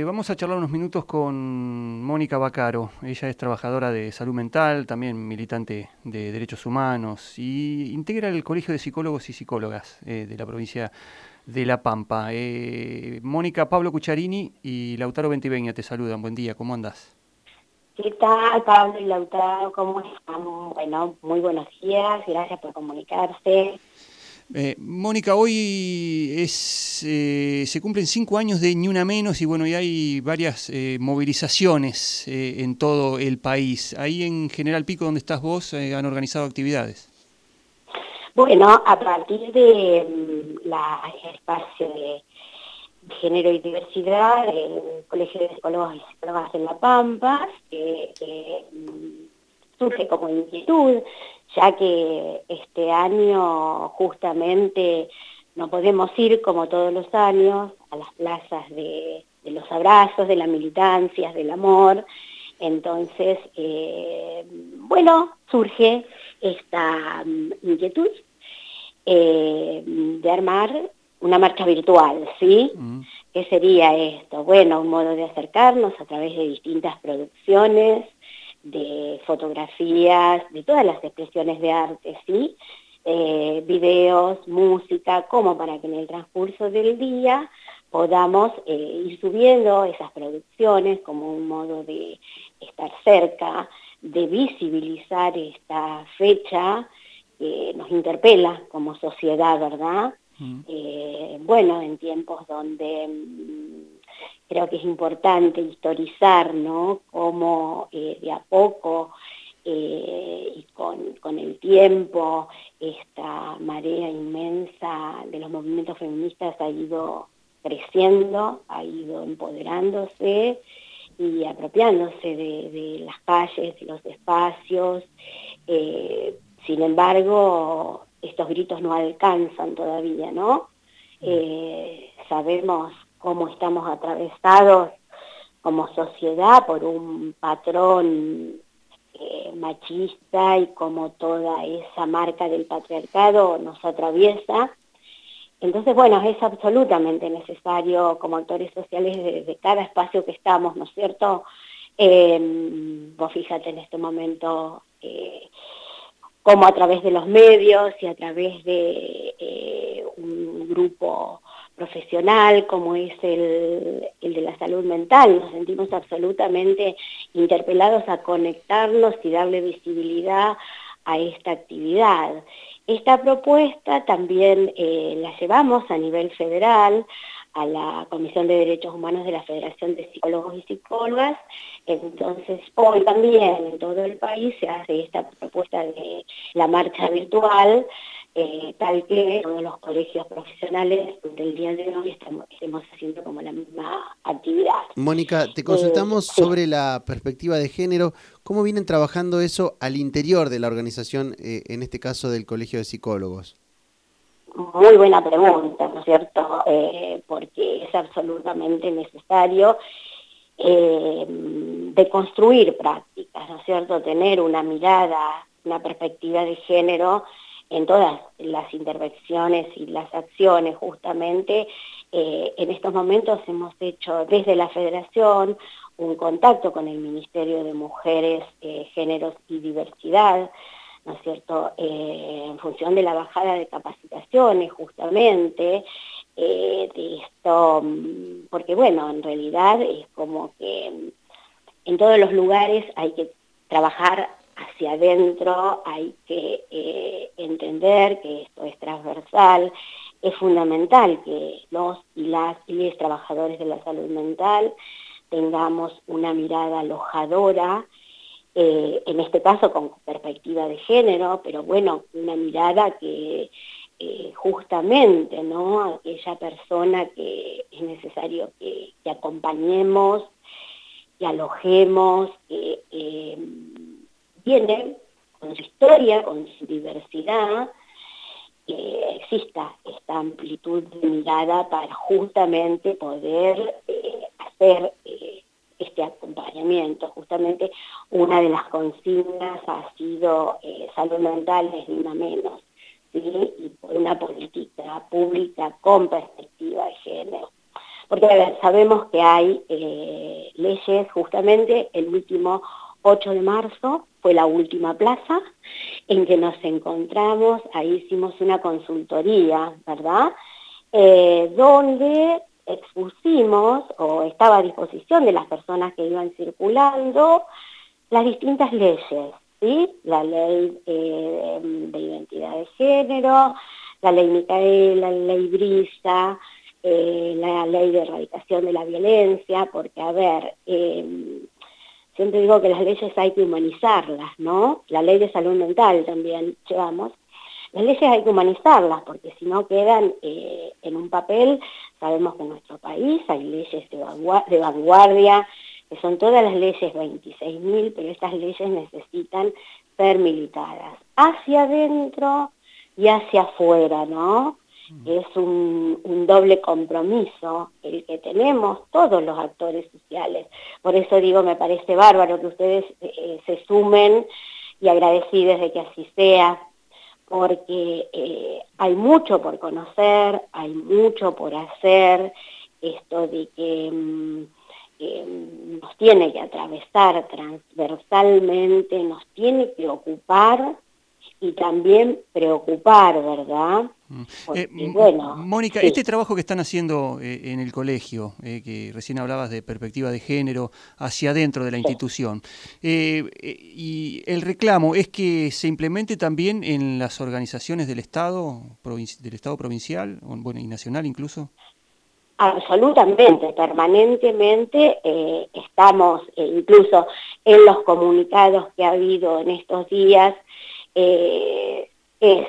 Vamos a charlar unos minutos con Mónica Bacaro. Ella es trabajadora de salud mental, también militante de derechos humanos y integra el Colegio de Psicólogos y Psicólogas eh, de la provincia de La Pampa. Eh, Mónica, Pablo Cucharini y Lautaro Ventiveña te saludan. Buen día, ¿cómo andas? ¿Qué tal, Pablo y Lautaro? ¿Cómo están? Bueno, muy buenos días, gracias por comunicarse. Eh, Mónica, hoy es, eh, se cumplen cinco años de Ni Una Menos y bueno, y hay varias eh, movilizaciones en todo el país. Ahí en General Pico, donde estás vos, han organizado actividades. Bueno, a partir de mm, la espacio de género y diversidad, el Colegio de Psicólogos y Psicólogas en La Pampa, mm, surge como inquietud ya que este año justamente no podemos ir como todos los años a las plazas de, los abrazos, de las militancias, del amor. Entonces, eh, bueno, surge esta mm, inquietud eh, de armar una marcha virtual, ¿sí? Mm. ¿Qué sería esto? Bueno, un modo de acercarnos a través de distintas producciones, de fotografías, de todas las expresiones de arte, ¿sí? Eh, videos, música, como para que en el transcurso del día podamos eh, ir subiendo esas producciones como un modo de estar cerca, de visibilizar esta fecha que nos interpela como sociedad, ¿verdad? Mm. Eh, bueno, en tiempos donde mm, creo que es importante historizar, ¿no? Cómo eh, de a poco eh, y con, con, el tiempo esta marea inmensa de los movimientos feministas ha ido creciendo, ha ido empoderándose y apropiándose de, las calles y los espacios. Eh, sin embargo, estos gritos no alcanzan todavía, ¿no? sabemos cómo estamos atravesados como sociedad por un patrón eh, machista y como toda esa marca del patriarcado nos atraviesa. Entonces, bueno, es absolutamente necesario como actores sociales de, cada espacio que estamos, ¿no es cierto? Em, vos fíjate en este momento eh, cómo a través de los medios y a través de eh, un grupo profesional como es el, de la salud mental. Nos sentimos absolutamente interpelados a conectarnos y darle visibilidad a esta actividad. Esta propuesta también eh, la llevamos a nivel federal a la Comisión de Derechos Humanos de la Federación de Psicólogos y Psicólogas. Entonces, hoy también en todo el país se hace esta propuesta de la marcha virtual eh, tal que todos los colegios profesionales del día de hoy estamos, estemos haciendo como la misma actividad. Mónica, te consultamos eh, sobre la perspectiva de género. ¿Cómo vienen trabajando eso al interior de la organización, eh, en este caso del Colegio de Psicólogos? Muy buena pregunta, ¿no es cierto? porque es absolutamente necesario de construir prácticas, ¿no es cierto? Tener una mirada, una perspectiva de género en todas las intervenciones y las acciones justamente. Eh, en estos momentos hemos hecho desde la Federación un contacto con el Ministerio de Mujeres, eh, Géneros y Diversidad, ¿no es cierto?, eh, en función de la bajada de capacitaciones justamente, de esto, mm, porque bueno, en realidad es como que en todos los lugares hay que trabajar hacia adentro, hay que eh, entender que esto es transversal, es fundamental que los y las y los trabajadores de la salud mental tengamos una mirada alojadora, eh, en este caso con perspectiva de género, pero bueno, una mirada que eh, justamente, ¿no? Aquella persona que es necesario que, que acompañemos, que alojemos, que tiene con su historia, con su diversidad, que exista esta amplitud de mirada para justamente poder eh, hacer eh, este acompañamiento. Justamente una de las consignas ha sido eh, salud mental es ni una menos, y por una política pública con perspectiva de género. Porque, a ver, sabemos que hay eh, leyes, justamente el último 8 de marzo fue la última plaza en que nos encontramos, ahí hicimos una consultoría, ¿verdad? Eh, donde expusimos o estaba a disposición de las personas que iban circulando las distintas leyes, ¿sí? La ley eh, de identidad de género, la ley Micaela, la ley Brisa, eh, la ley de erradicación de la violencia, porque, a ver, siempre digo que las leyes hay que humanizarlas, ¿no? La ley de salud mental también llevamos. Las leyes hay que humanizarlas, porque si no quedan eh, en un papel, sabemos que en nuestro país hay leyes de, de vanguardia, que son todas las leyes 26.000, pero estas leyes necesitan ser militadas hacia adentro y hacia afuera, ¿no? Es un, doble compromiso el que tenemos todos los actores sociales. Por eso digo, me parece bárbaro que ustedes eh, se sumen y agradecidos de que así sea, porque eh, hay mucho por conocer, hay mucho por hacer, esto de que mm, nos tiene que atravesar transversalmente, nos tiene que ocupar y también preocupar, ¿verdad? Mm. Eh, bueno, Mónica, este trabajo que están haciendo eh, en el colegio, eh, que recién hablabas de perspectiva de género hacia adentro de la institución, y el reclamo es que se implemente también en las organizaciones del Estado, del Estado provincial bueno, y nacional incluso. Absolutamente, permanentemente estamos incluso en los comunicados que ha habido en estos días, es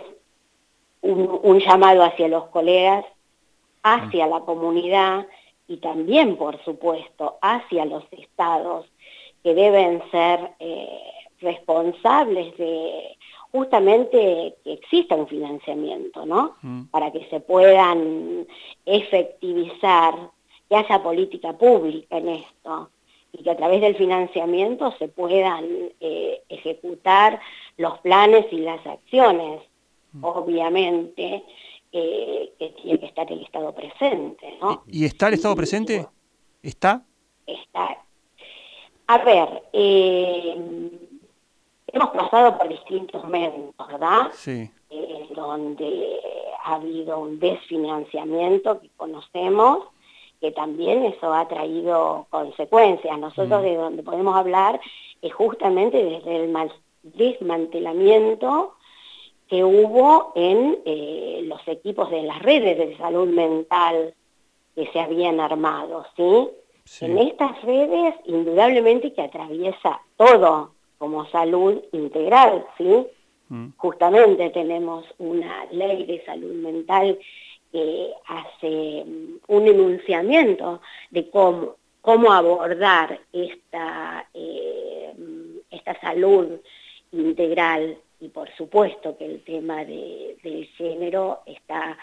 un, llamado hacia los colegas, hacia la comunidad y también, por supuesto, hacia los estados que deben ser eh, responsables de justamente que exista un financiamiento, ¿no? Mm. Para que se puedan efectivizar, que haya política pública en esto y que a través del financiamiento se puedan eh, ejecutar los planes y las acciones Mm. obviamente eh, que tiene que estar el Estado presente, ¿no? ¿Y está el Estado presente? ¿Está? Está. A ver, eh, hemos pasado por distintos momentos, ¿verdad? Sí. Donde ha habido un desfinanciamiento que conocemos, que también eso ha traído consecuencias. Nosotros mm. de donde podemos hablar es justamente desde el desmantelamiento que hubo en eh, los equipos de las redes de salud mental que se habían armado, ¿sí? En estas redes, indudablemente que atraviesa todo como salud integral, ¿sí? Mm. Justamente tenemos una ley de salud mental hace mm, un enunciamiento de cómo, cómo abordar esta, eh, mm, esta salud integral y por supuesto que el tema del género está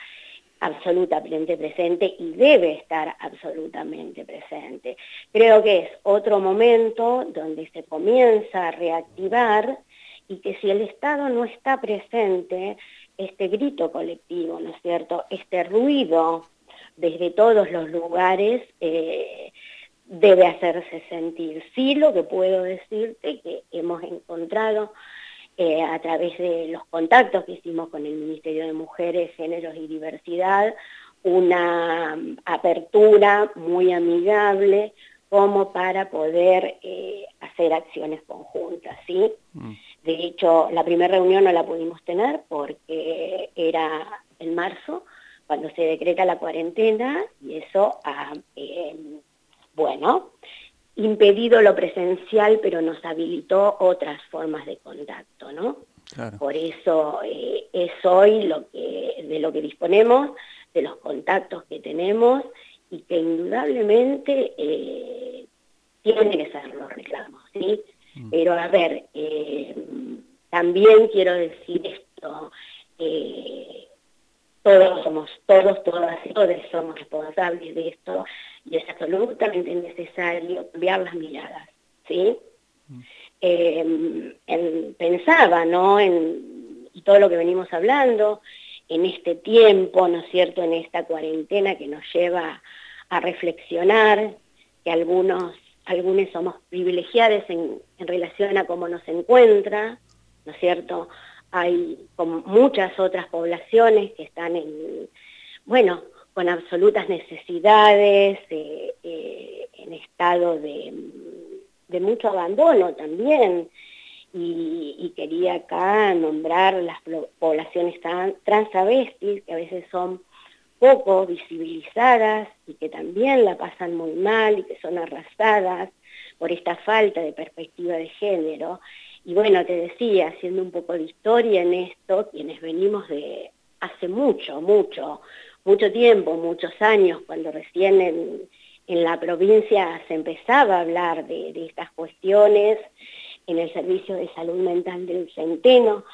absolutamente presente y debe estar absolutamente presente. Creo que es otro momento donde se comienza a reactivar y que si el Estado no está presente, este grito colectivo, ¿no es cierto?, este ruido desde todos los lugares eh, debe hacerse sentir. Sí, lo que puedo decirte que hemos encontrado eh, a través de los contactos que hicimos con el Ministerio de Mujeres, Géneros y Diversidad, una mm, apertura muy amigable como para poder eh, hacer acciones conjuntas, ¿sí? Mm. De hecho, la primera reunión no la pudimos tener porque era en marzo, cuando se decreta la cuarentena, y eso, ha, eh, bueno, impedido lo presencial, pero nos habilitó otras formas de contacto, ¿no? Por eso eh, es hoy lo que, de lo que disponemos, de los contactos que tenemos y que indudablemente eh, tienen que ser los reclamos, ¿sí? Mm. Pero a ver, también quiero decir esto, todos somos, todos, todas y todos somos responsables de esto y es absolutamente necesario cambiar las miradas, ¿sí? Mm. Em, pensaba, ¿no? En, y todo lo que venimos hablando, en este tiempo, ¿no es cierto?, en esta cuarentena que nos lleva a reflexionar, que algunos, algunos somos privilegiados en, en relación a cómo nos encuentra, ¿no es cierto? Hay muchas otras poblaciones que están en, bueno, con absolutas necesidades, eh, eh, en estado de, mucho abandono también. Y, quería acá nombrar las poblaciones transavestis, que a veces son poco visibilizadas y que también la pasan muy mal y que son arrasadas por esta falta de perspectiva de género. Y bueno, te decía, haciendo un poco de historia en esto, quienes venimos de hace mucho, mucho, mucho tiempo, muchos años, cuando recién en, la provincia se empezaba a hablar de, estas cuestiones, en el Servicio de Salud Mental del Centeno,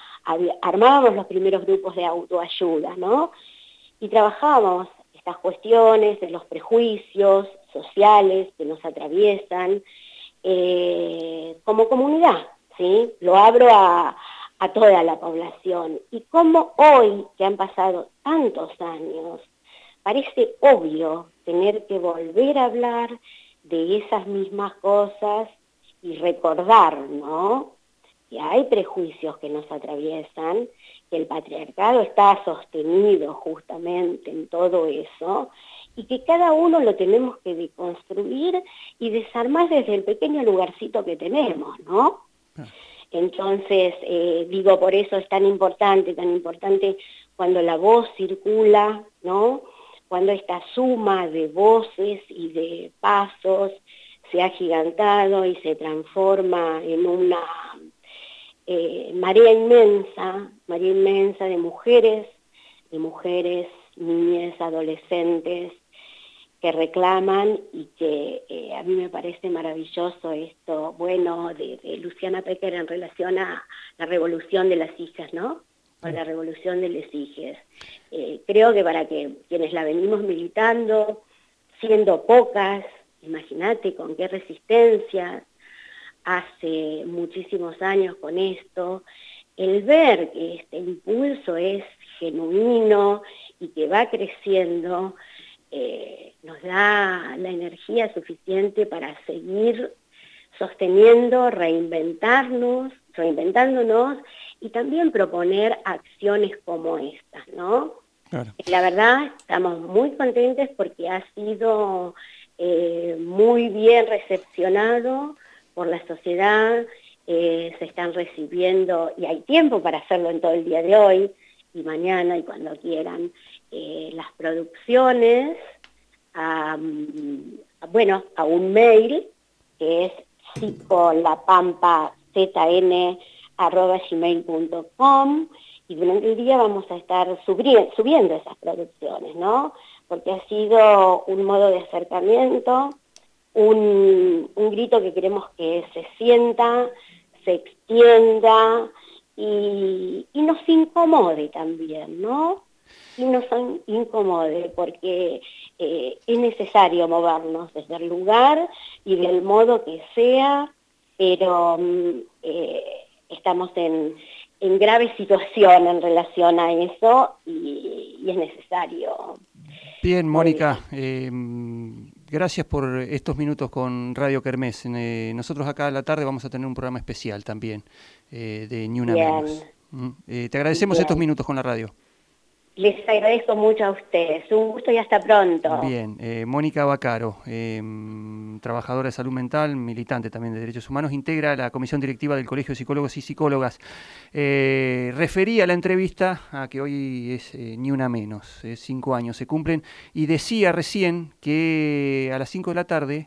armábamos los primeros grupos de autoayuda, ¿no? Y trabajábamos estas cuestiones los prejuicios sociales que nos atraviesan eh, como comunidad, Lo abro a, a toda la población. Y como hoy, que han pasado tantos años, parece obvio tener que volver a hablar de esas mismas cosas y recordar, ¿no? Que hay prejuicios que nos atraviesan, que el patriarcado está sostenido justamente en todo eso, y que cada uno lo tenemos que deconstruir y desarmar desde el pequeño lugarcito que tenemos, ¿no? Entonces, eh, digo, por eso es tan importante, tan importante cuando la voz circula, ¿no? Cuando esta suma de voces y de pasos se ha gigantado y se transforma en una eh, marea inmensa, marea inmensa de mujeres, de mujeres, niñas, adolescentes, que reclaman y que eh, a mí me parece maravilloso esto, bueno, de, Luciana Pecker en relación a la revolución de las hijas, ¿no? A la revolución de las hijas. Eh, creo que para que quienes la venimos militando, siendo pocas, imagínate con qué resistencia hace muchísimos años con esto, el ver que este impulso es genuino y que va creciendo, eh, nos da la energía suficiente para seguir sosteniendo, reinventarnos, reinventándonos y también proponer acciones como estas, ¿no? La verdad, estamos muy contentes porque ha sido eh, muy bien recepcionado por la sociedad, eh, se están recibiendo, y hay tiempo para hacerlo en todo el día de hoy, y mañana y cuando quieran, eh, las producciones a, bueno, a un mail que es psicolapampazn.com y durante el día vamos a estar subiendo esas producciones, ¿no? Porque ha sido un modo de acercamiento, un, un grito que queremos que se sienta, se extienda y, y nos incomode también, ¿no? Y no son incómodos porque eh, es necesario movernos desde el lugar y del modo que sea, pero mm, eh, estamos en, grave situación en relación a eso y, y es necesario. Bien, Mónica, eh, gracias por estos minutos con Radio Kermés. nosotros acá a la tarde vamos a tener un programa especial también de Ni Una Menos. Mm, te agradecemos estos minutos con la radio. Les agradezco mucho a ustedes. Un gusto y hasta pronto. Bien, eh, Mónica Bacaro, em, trabajadora de salud mental, militante también de derechos humanos, integra la comisión directiva del Colegio de Psicólogos y Psicólogas. Eh, refería la entrevista a que hoy es eh, ni una menos, cinco años se cumplen, y decía recién que a las cinco de la tarde